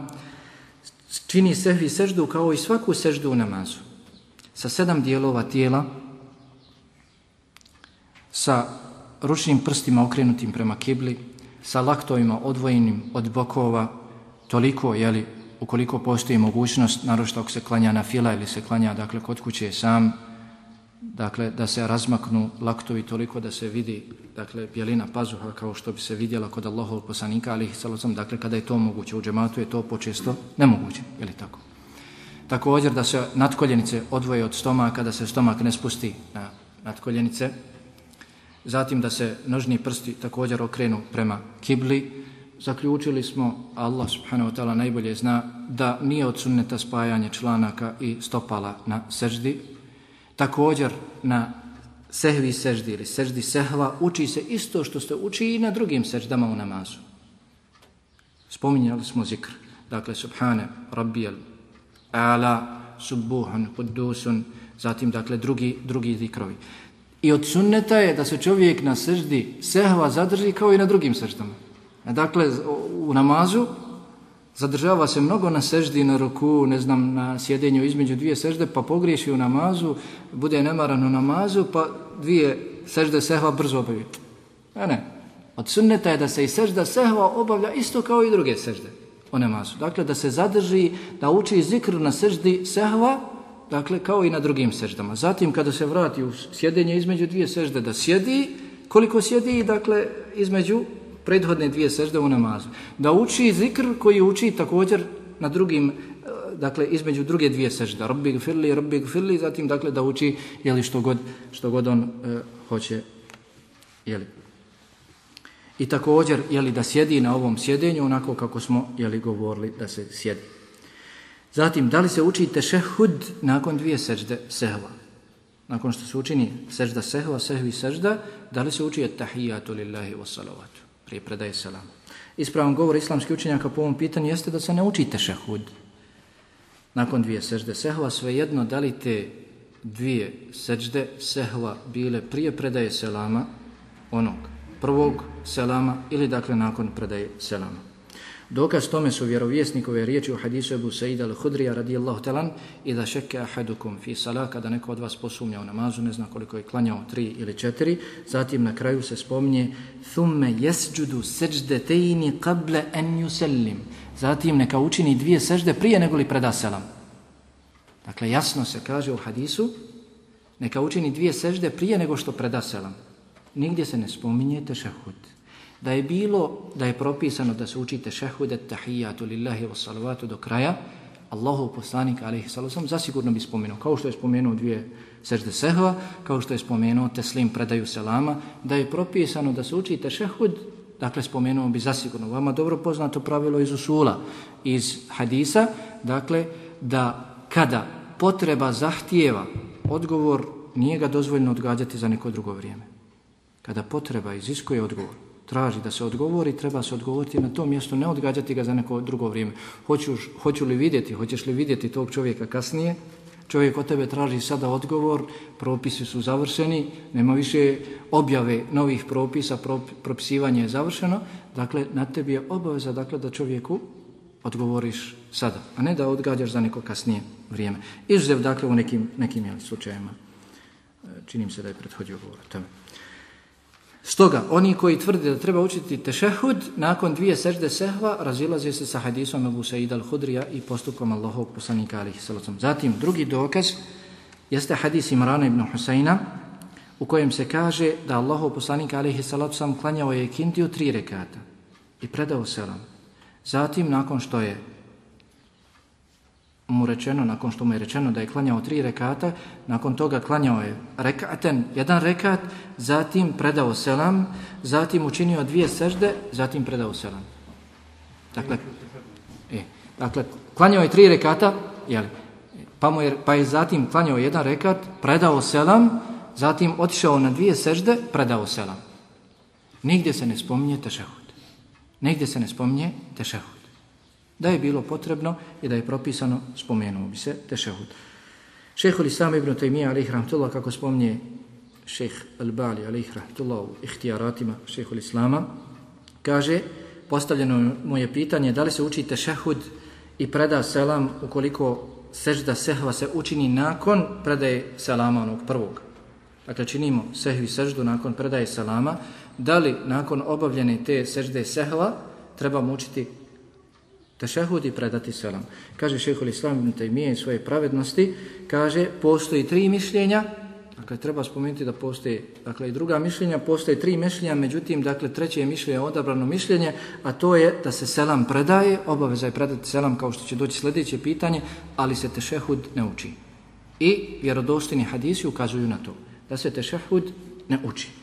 čini sehvi seždu kao i svaku seždu u namazu. Sa sedam dijelova tijela, sa ručnim prstima okrenutim prema kibli, sa laktovima odvojenim od bokova, toliko, jeli, ukoliko postoji mogućnost, narošto ako se klanja na fila ili se klanja, dakle, kod kuće sam, dakle, da se razmaknu laktovi toliko da se vidi, dakle, bjelina pazuha kao što bi se vidjela kod Allahov poslanika, ali ih salocam, dakle, kada je to moguće, u džematu je to počesto nemoguće, je li tako? Također da se nadkoljenice odvoje od stomaka, da se stomak ne spusti na nadkoljenice, zatim da se nožni prsti također okrenu prema kibli, zaključili smo, Allah subhanahu wa ta'ala najbolje zna, da nije od sunneta spajanje članaka i stopala na seždi, također na sehvi seždi ili seždi sehva uči se isto što se uči i na drugim seždama u namazu. Spominjali smo zikr. Dakle, subhane, rabbijel, ala, subuhan, kudusun, zatim, dakle, drugi, drugi zikrovi. I od sunneta je da se čovjek na seždi sehva zadrži kao i na drugim seždama. Dakle, u namazu zadržava se mnogo na seždi, na ruku, ne znam, na sjedenju između dvije sežde, pa pogriješi u namazu, bude nemaran u namazu, pa dvije sežde sehva brzo obavi. Ne, ne. Od sunneta je da se i sežda sehva obavlja isto kao i druge sežde o namazu. Dakle, da se zadrži, da uči zikr na seždi sehva, dakle, kao i na drugim seždama. Zatim, kada se vrati u sjedenje između dvije sežde, da sjedi, koliko sjedi, dakle, između prethodne dvije sežde u namazu. Da uči zikr koji uči također na drugim, e, dakle, između druge dvije sežde. Rabbi gfirli, rabbi gfirli, zatim, dakle, da uči, jeli, što god, što god on e, hoće, jeli. I također, jeli, da sjedi na ovom sjedenju, onako kako smo, jeli, govorili da se sjedi. Zatim, da li se uči tešehud nakon dvije sežde sehva? Nakon što se učini sežda sehva, sehvi sežda, da li se uči tahijatu lillahi wa salavat prije predaje selama. Ispravan govor islamskih učenjaka po ovom pitanju jeste da se ne učite šehud. nakon dvije sežde sehva, svejedno da li te dvije sežde sehva bile prije predaje selama onog prvog selama ili dakle nakon predaje selama. Dokaz tome su vjerovjesnikove riječi u hadisu Ebu Saida al-Hudrija radijallahu talan i da šeke ahadukum fi salah kada neko od vas posumnja u namazu, ne zna koliko je klanjao, tri ili četiri, zatim na kraju se spominje thumme jesđudu seđdetejni qable en yusellim. Zatim neka učini dvije sežde prije nego li preda selam. Dakle, jasno se kaže u hadisu, neka učini dvije sežde prije nego što preda selam. Nigdje se ne spominje tešahud da je bilo, da je propisano da se učite šehudet, tahijatu, lillahi, wasalavatu do kraja, Allahu poslanik, alaihi sallam, zasigurno bi spomenuo, kao što je spomenuo dvije sežde sehva, kao što je spomenuo teslim predaju selama, da je propisano da se učite šehud, dakle spomenuo bi zasigurno. Vama dobro poznato pravilo iz usula, iz hadisa, dakle, da kada potreba zahtijeva odgovor, nije ga dozvoljno odgađati za neko drugo vrijeme. Kada potreba iziskuje odgovor, traži da se odgovori, treba se odgovoriti na to mjesto, ne odgađati ga za neko drugo vrijeme. Hoću, hoću li vidjeti, hoćeš li vidjeti tog čovjeka kasnije? Čovjek od tebe traži sada odgovor, propisi su završeni, nema više objave novih propisa, propisivanje je završeno, dakle, na tebi je obaveza dakle, da čovjeku odgovoriš sada, a ne da odgađaš za neko kasnije vrijeme. Izuzev, dakle, u nekim, nekim slučajima. E, činim se da je prethodio govor o tome. Stoga, oni koji tvrde da treba učiti tešehud, nakon dvije sežde sehva, razilaze se sa hadisom Abu Sa'id al-Hudrija i postupkom Allahog poslanika alihi salacom. Zatim, drugi dokaz jeste hadis Imrana ibn Husayna, u kojem se kaže da Allahog poslanika alihi salacom klanjao je kindiju tri rekata i predao selam. Zatim, nakon što je mu rečeno, nakon što mu je rečeno da je klanjao tri rekata, nakon toga klanjao je rekaten, jedan rekat, zatim predao selam, zatim učinio dvije sežde, zatim predao selam. Dakle, e, dakle klanjao je tri rekata, jeli, pa, mu je, pa je zatim klanjao jedan rekat, predao selam, zatim otišao na dvije sežde, predao selam. Nigdje se ne spominje tešehud. Nigdje se ne spominje tešehud. Da je bilo potrebno i da je propisano, spomenuo bi se tešehud. Šehhul Islam ibn Taymiyyah alaih rahmatullah, kako spomnije šehh Al-Bali alaih rahmatullah u ihtijaratima šehhul Islama, kaže, postavljeno mu je pitanje da li se uči tešehud i preda selam ukoliko sežda sehva se učini nakon predaje selama onog prvog. Dakle, činimo sehvi seždu nakon predaje selama, da li nakon obavljene te sežde sehva trebamo učiti tešehud i predati selam. Kaže šehol islam ibn Taymiye svoje pravednosti, kaže postoji tri mišljenja, dakle treba spomenuti da postoji dakle i druga mišljenja, postoje tri mišljenja, međutim dakle treće je mišljenje odabrano mišljenje, a to je da se selam predaje, obaveza je predati selam kao što će doći sljedeće pitanje, ali se tešehud ne uči. I vjerodostini hadisi ukazuju na to, da se tešehud ne uči.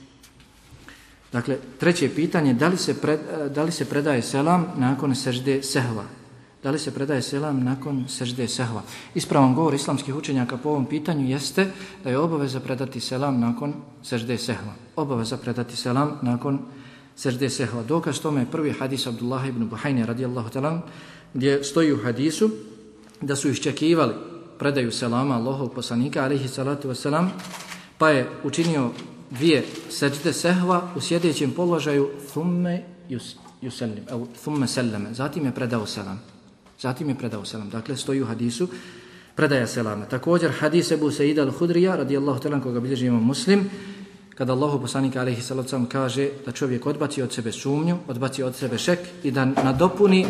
Dakle, treće pitanje, da li se, pre, eh, da li se predaje selam nakon sežde sehva? Da li se predaje selam nakon sežde sehva? Ispravan govor islamskih učenjaka po ovom pitanju jeste da je obaveza predati selam nakon sežde sehva. Obaveza predati selam nakon sežde sehva. Dokaz tome je prvi hadis Abdullah ibn Buhajne radijallahu talam, gdje stoji u hadisu da su iščekivali predaju selama Allahov poslanika, alihi salatu wasalam, pa je učinio dvije seđde sehva u sjedećem položaju thumme yusallim, au thumme selleme. Zatim je predao selam. Zatim je predao selam. Dakle, stoji u hadisu predaja selama. Također, hadis Ebu Sejida al-Hudrija, radijallahu talan, koga bilježi imam muslim, kada Allahu poslanik alaihi salacom kaže da čovjek odbaci od sebe sumnju, odbaci od sebe šek i da nadopuni...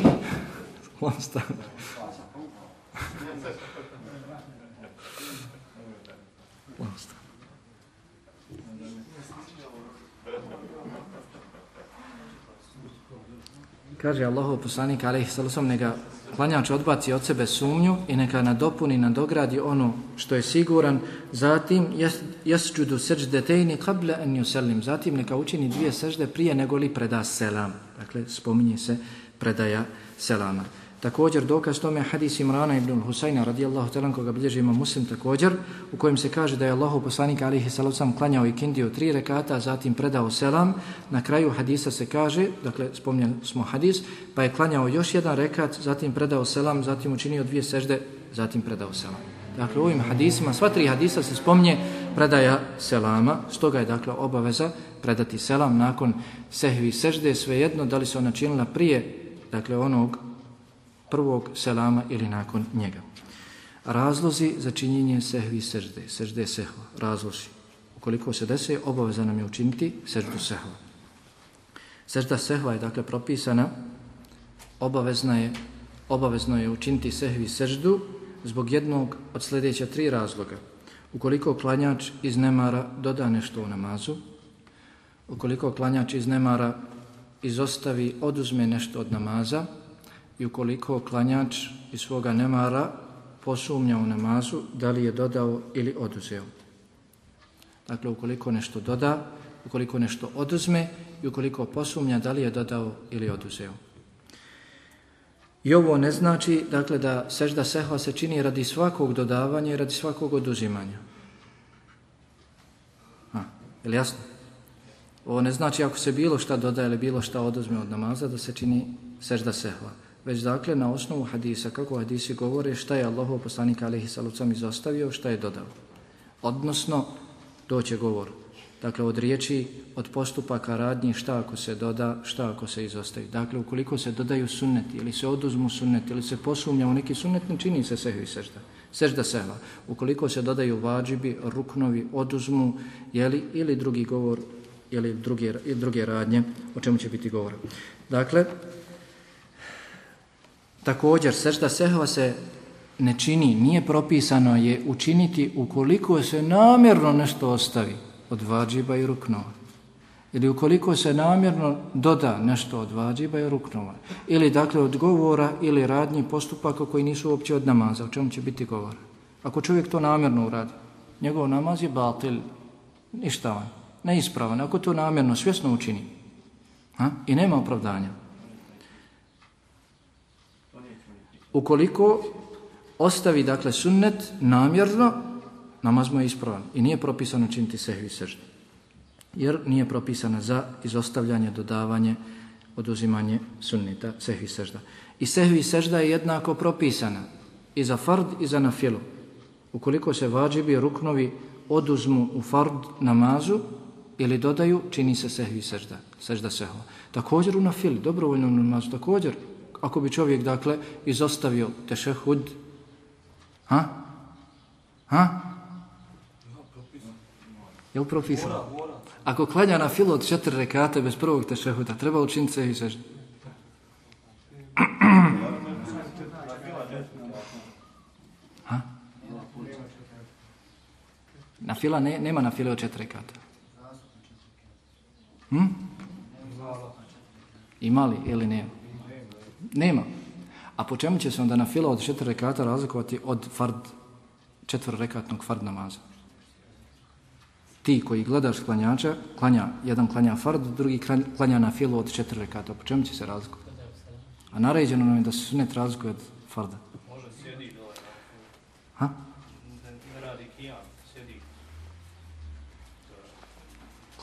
kaže Allahu poslanik alejhi sallam neka klanjač odbaci od sebe sumnju i neka nadopuni nadogradi ono što je siguran. Zatim yasjudu sajdatayn qabla an yusallim. Zatim neka učini dvije sežde prije nego li preda selam. Dakle spominje se predaja selama. Također dokaz tome hadis Imrana ibn Husajna radijallahu ta'ala koga bilježi ima muslim također u kojem se kaže da je Allahu poslanik alihi sallam klanjao i kindiju tri rekata zatim predao selam na kraju hadisa se kaže dakle spomnjali smo hadis pa je klanjao još jedan rekat zatim predao selam zatim učinio dvije sežde zatim predao selam. Dakle, u ovim hadisima, sva tri hadisa se spomnje predaja selama, stoga je dakle obaveza predati selam nakon sehvi sežde, svejedno da li se ona činila prije, dakle onog prvog selama ili nakon njega. Razlozi za činjenje sehvi sežde, sežde sehva, razlozi. Ukoliko se desi, obaveza nam je učiniti seždu sehva. Sežda sehva je dakle propisana, obavezna je, obavezno je učiniti sehvi seždu zbog jednog od sljedeća tri razloga. Ukoliko klanjač iz nemara doda nešto u namazu, ukoliko klanjač iz nemara izostavi, oduzme nešto od namaza i ukoliko klanjač iz svoga nemara posumnja u namazu, da li je dodao ili oduzeo. Dakle, ukoliko nešto doda, ukoliko nešto oduzme i ukoliko posumnja, da li je dodao ili oduzeo. I ovo ne znači dakle, da sežda sehva se čini radi svakog dodavanja i radi svakog oduzimanja. Ha, je li jasno? Ovo ne znači ako se bilo šta doda ili bilo šta oduzme od namaza da se čini sežda sehva. Već dakle na osnovu hadisa, kako hadisi govore šta je Allahov poslanik alihi salucam izostavio, šta je dodao. Odnosno, doće govor. Dakle, od riječi, od postupaka radnji, šta ako se doda, šta ako se izostavi. Dakle, ukoliko se dodaju sunneti ili se oduzmu sunneti ili se posumnja u neki sunnet, ne čini se sehvi sežda. Sežda sehva. Ukoliko se dodaju vađibi, ruknovi, oduzmu, jeli, ili drugi govor, ili druge, ili druge radnje, o čemu će biti govor. Dakle, također, sežda sehva se ne čini, nije propisano je učiniti ukoliko se namjerno nešto ostavi od vađiba i ruknova. Ili ukoliko se namjerno doda nešto od vađiba i ruknova. Ili dakle od govora ili radnji postupaka koji nisu uopće od namaza. O čemu će biti govor? Ako čovjek to namjerno uradi, njegov namaz je batil, ništa on, neispravan. Ako to namjerno, svjesno učini ha? i nema opravdanja. Ukoliko ostavi dakle sunnet namjerno, namaz mu je ispravan i nije propisano činiti sehvi seždu. Jer nije propisana za izostavljanje, dodavanje, oduzimanje sunnita, sehvi sežda. I sehvi sežda je jednako propisana i za fard i za nafilu. Ukoliko se vađibi ruknovi oduzmu u fard namazu ili dodaju, čini se sehvi sežda, sežda seho. Također u nafili, dobrovoljnom namazu, također, ako bi čovjek, dakle, izostavio tešehud, ha? Ha? Je li propisano? Ako klanja na filu od četiri rekate bez prvog tešehuta, treba učiniti se i sežda. Ha? Na fila ne, nema na file od četiri rekata. Hm? Ima li ili nema? Nema. A po čemu će se onda na fila od četiri rekata razlikovati od fard, četvrrekatnog fard namaza? ti koji gledaš klanjača, klanja, jedan klanja fard, drugi klanja na filu od četiri rekata. Po čemu će se razlikovati? A naređeno nam je da se sunet razlikuje od farda. Može sjedi dole. Ha? Ne radi kijam, sjedi.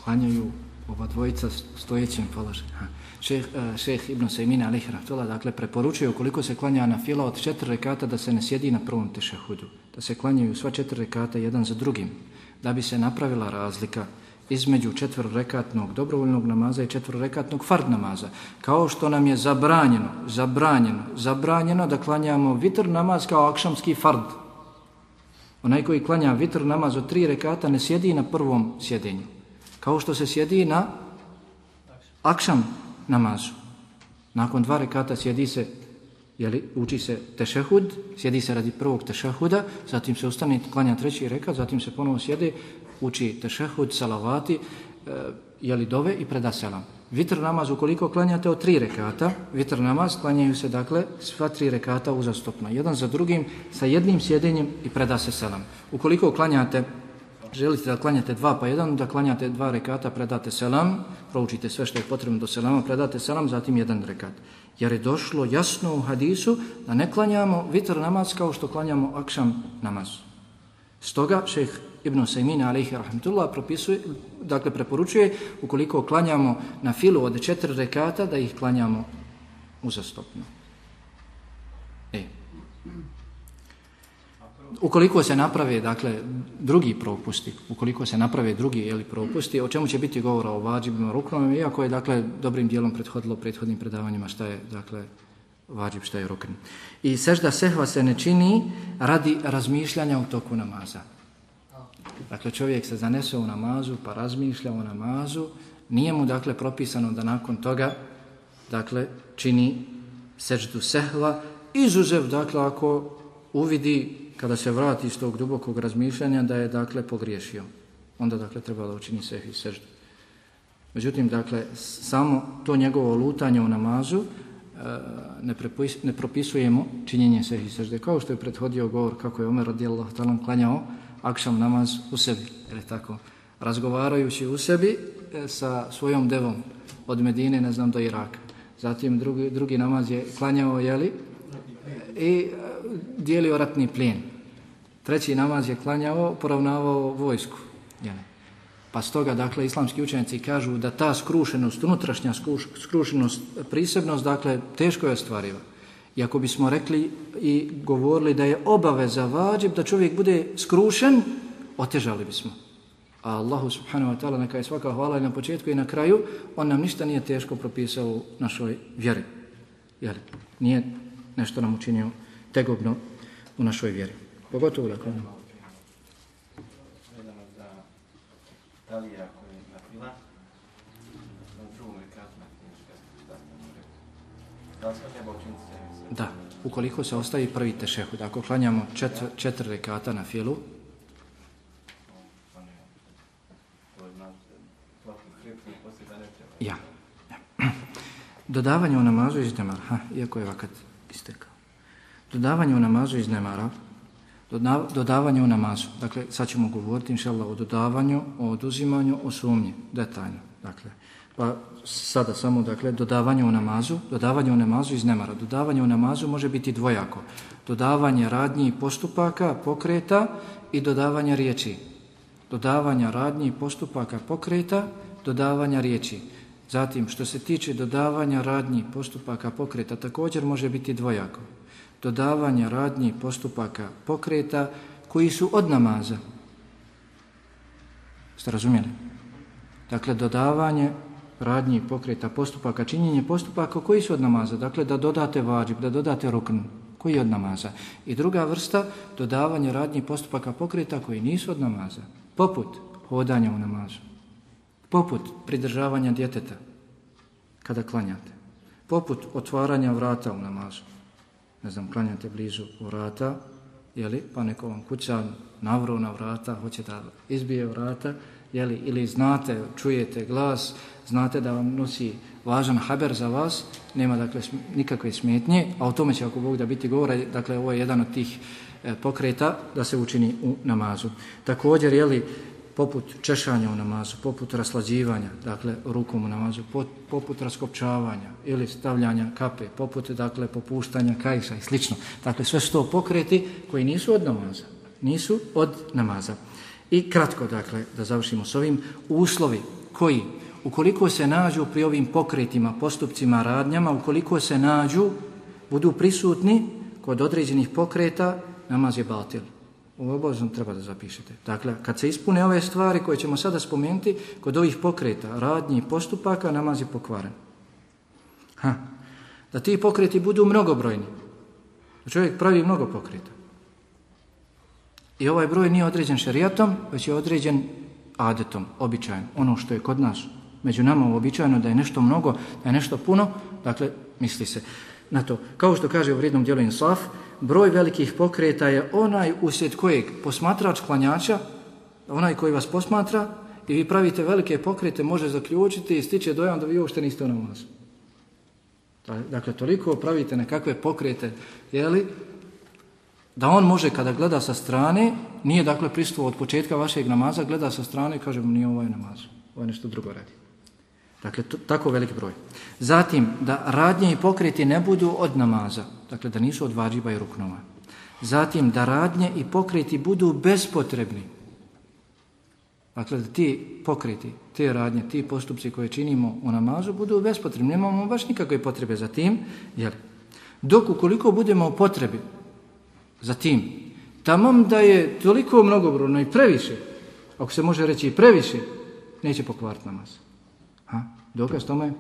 Klanjaju oba dvojica stojećim položajem. Šeh, eh, šeh Ibn Sajmina Alih rahtola, dakle, preporučuje ukoliko se klanja na fila od četiri rekata da se ne sjedi na prvom tešahudu. Da se klanjaju sva četiri rekata jedan za drugim da bi se napravila razlika između četvrrekatnog dobrovoljnog namaza i četvrrekatnog fard namaza. Kao što nam je zabranjeno, zabranjeno, zabranjeno da klanjamo vitr namaz kao akšamski fard. Onaj koji klanja vitr namaz od tri rekata ne sjedi na prvom sjedenju. Kao što se sjedi na akšam namazu. Nakon dva rekata sjedi se jeli, uči se tešehud, sjedi se radi prvog tešehuda, zatim se ustane klanja treći rekat, zatim se ponovo sjede, uči tešehud, salavati, e, jeli dove i preda selam. Vitr namaz, ukoliko klanjate od tri rekata, vitr namaz, klanjaju se dakle sva tri rekata uzastopno, jedan za drugim, sa jednim sjedenjem i preda se selam. Ukoliko klanjate želite da klanjate dva pa jedan, da klanjate dva rekata, predate selam, proučite sve što je potrebno do selama, predate selam, zatim jedan rekat. Jer je došlo jasno u hadisu da ne klanjamo vitr namaz kao što klanjamo akšam namaz. Stoga šeh Ibn Sajmina alaihi rahmetullah propisuje, dakle preporučuje ukoliko klanjamo na filu od četiri rekata da ih klanjamo uzastopno. E ukoliko se naprave, dakle, drugi propusti, ukoliko se naprave drugi jeli, propusti, o čemu će biti govora o vađibima ruknovima, iako je, dakle, dobrim dijelom prethodilo prethodnim predavanjima šta je, dakle, vađib, šta je rukn. I sežda sehva se ne čini radi razmišljanja u toku namaza. Dakle, čovjek se zanese u namazu, pa razmišlja o namazu, nije mu, dakle, propisano da nakon toga, dakle, čini seždu sehva, izuzev, dakle, ako uvidi kada se vrati iz tog dubokog razmišljanja da je dakle pogriješio. Onda dakle treba da učini sehvi seždu. Međutim, dakle, samo to njegovo lutanje u namazu e, ne, ne propisujemo činjenje sehvi sežde. Kao što je prethodio govor kako je Omer radijallahu talan klanjao akšam namaz u sebi. ili tako, razgovarajući u sebi e, sa svojom devom od Medine, ne znam, do Iraka. Zatim drugi, drugi namaz je klanjao, jeli, e, i dijelio ratni plijen. Treći namaz je klanjao, poravnavao vojsku. Jel? Pa stoga, dakle, islamski učenici kažu da ta skrušenost, unutrašnja skrušenost, prisebnost, dakle, teško je ostvariva. I ako bismo rekli i govorili da je obaveza vađib da čovjek bude skrušen, otežali bismo. A Allahu subhanahu wa ta'ala neka je svaka hvala i na početku i na kraju, on nam ništa nije teško propisao u našoj vjeri. Jel? Nije nešto nam učinio tegobno u našoj vjeri. Pogotovo da klanjamo. Da, ukoliko se ostavi prvi tešehud, ako klanjamo četiri, četiri rekata na filu, ja. Dodavanje u namazu iz nemara, iako je vakat istekao. Dodavanje u namazu iz nemara, dodavanje u namazu. Dakle, sad ćemo govoriti, inša Allah, o dodavanju, o oduzimanju, o sumnji, detaljno. Dakle, pa sada samo, dakle, dodavanje u namazu, dodavanje u namazu iz nemara. Dodavanje u namazu može biti dvojako. Dodavanje radnji postupaka, pokreta i dodavanje riječi. Dodavanje radnji postupaka, pokreta, dodavanja riječi. Zatim, što se tiče dodavanja radnji postupaka, pokreta, također može biti dvojako dodavanja radnji postupaka pokreta koji su od namaza. Ste razumijeli? Dakle, dodavanje radnji pokreta postupaka, činjenje postupaka koji su od namaza. Dakle, da dodate vađib, da dodate rukn koji je od namaza. I druga vrsta, dodavanje radnji postupaka pokreta koji nisu od namaza. Poput hodanja u namazu. Poput pridržavanja djeteta kada klanjate. Poput otvaranja vrata u namazu ne znam, klanjate blizu vrata, jeli, pa neko vam kuća navro na vrata, hoće da izbije vrata, jeli, ili znate, čujete glas, znate da vam nosi važan haber za vas, nema dakle nikakve smetnje, a o tome će ako Bog da biti govora, dakle ovo je jedan od tih e, pokreta da se učini u namazu. Također, jeli, poput češanja u namazu, poput raslađivanja, dakle, rukom u namazu, poput raskopčavanja ili stavljanja kape, poput, dakle, popuštanja kajša i slično. Dakle, sve što pokreti koji nisu od namaza, nisu od namaza. I kratko, dakle, da završimo s ovim, uslovi koji, ukoliko se nađu pri ovim pokretima, postupcima, radnjama, ukoliko se nađu, budu prisutni kod određenih pokreta, namaz je batil. Ovo obavezno treba da zapišete. Dakle, kad se ispune ove stvari koje ćemo sada spomenuti, kod ovih pokreta, radnji i postupaka, namaz je pokvaren. Ha. Da ti pokreti budu mnogobrojni. Da čovjek pravi mnogo pokreta. I ovaj broj nije određen šarijatom, već je određen adetom, običajem. Ono što je kod nas, među nama uobičajeno, da je nešto mnogo, da je nešto puno, dakle, misli se na to. Kao što kaže u vrednom dijelu Insaf, broj velikih pokreta je onaj usjed kojeg posmatrač klanjača, onaj koji vas posmatra, i vi pravite velike pokrete, može zaključiti i stiče dojam da vi uopšte niste u namazu. Dakle, toliko pravite nekakve pokrete, jeli, da on može kada gleda sa strane, nije dakle pristuo od početka vašeg namaza, gleda sa strane i kaže mu nije ovaj namaz, ovo je nešto drugo radi. Dakle, to, tako velik broj. Zatim, da radnje i pokreti ne budu od namaza. Dakle, da nisu od vađiba i ruknova. Zatim, da radnje i pokreti budu bespotrebni. Dakle, da ti pokreti, te radnje, ti postupci koje činimo u namazu budu bespotrebni. Nemamo baš nikakve potrebe za tim. Jer, dok ukoliko budemo u potrebi za tim, tamam da je toliko mnogobrojno i previše, ako se može reći i previše, neće pokvariti namaz. Ha? Dokaz tome?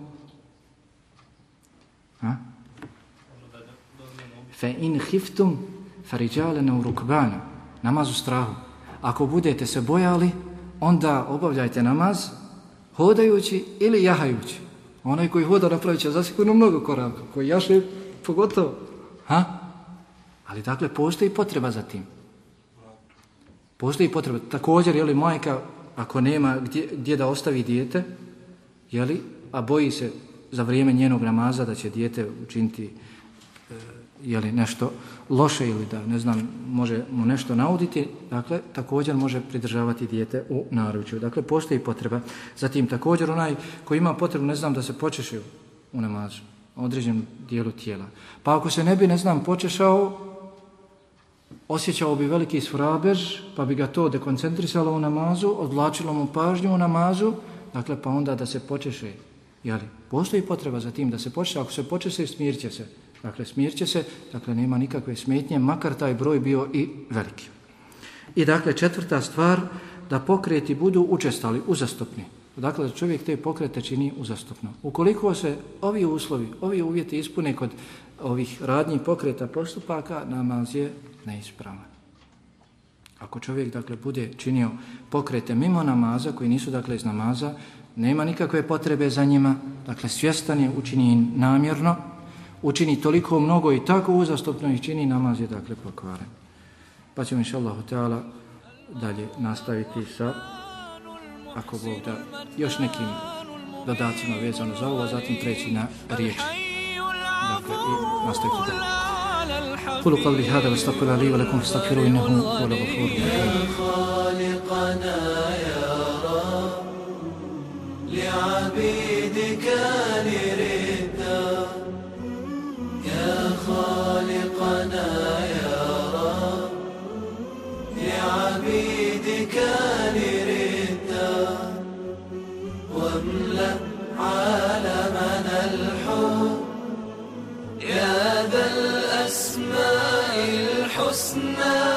Ha? Fe in hiftum fariđalena u rukbana. Namaz u strahu. Ako budete se bojali, onda obavljajte namaz hodajući ili jahajući. Onaj koji hoda napravit će zasigurno mnogo koraka. Koji jaše, pogotovo. Ha? Ali dakle, postoji potreba za tim. Postoji potreba. Također, je li majka, ako nema gdje, gdje da ostavi dijete, je li, a boji se za vrijeme njenog namaza da će dijete učiniti je li nešto loše ili da ne znam može mu nešto nauditi dakle također može pridržavati dijete u naručju. Dakle postoji potreba. Zatim također onaj koji ima potrebu ne znam da se počeše u namazu određenom dijelu tijela. Pa ako se ne bi ne znam počešao osjećao bi veliki svrabež pa bi ga to dekoncentrisalo u namazu odvlačilo mu pažnju u namazu dakle pa onda da se počeše Jeli, postoji potreba za tim da se počeše, ako se počeše, smirit će se. Dakle, smirit će se, dakle, nema nikakve smetnje, makar taj broj bio i veliki. I dakle, četvrta stvar, da pokreti budu učestali, uzastopni. Dakle, da čovjek te pokrete čini uzastopno. Ukoliko se ovi uslovi, ovi uvjeti ispune kod ovih radnjih pokreta postupaka, namaz je neispravan. Ako čovjek, dakle, bude činio pokrete mimo namaza, koji nisu, dakle, iz namaza, nema nikakve potrebe za njima, dakle svjestan je, učini namjerno, učini toliko mnogo i tako uzastopno ih čini, namaz je dakle pokvaren. Pa ćemo inša Allah dalje nastaviti sa, ako Bog da, još nekim dodacima vezano za ovo, zatim preći na riječ. Dakle, i nastaviti dalje. قولوا قولي هذا واستغفر لي ولكم فاستغفروا انه هو الغفور الرحيم smell.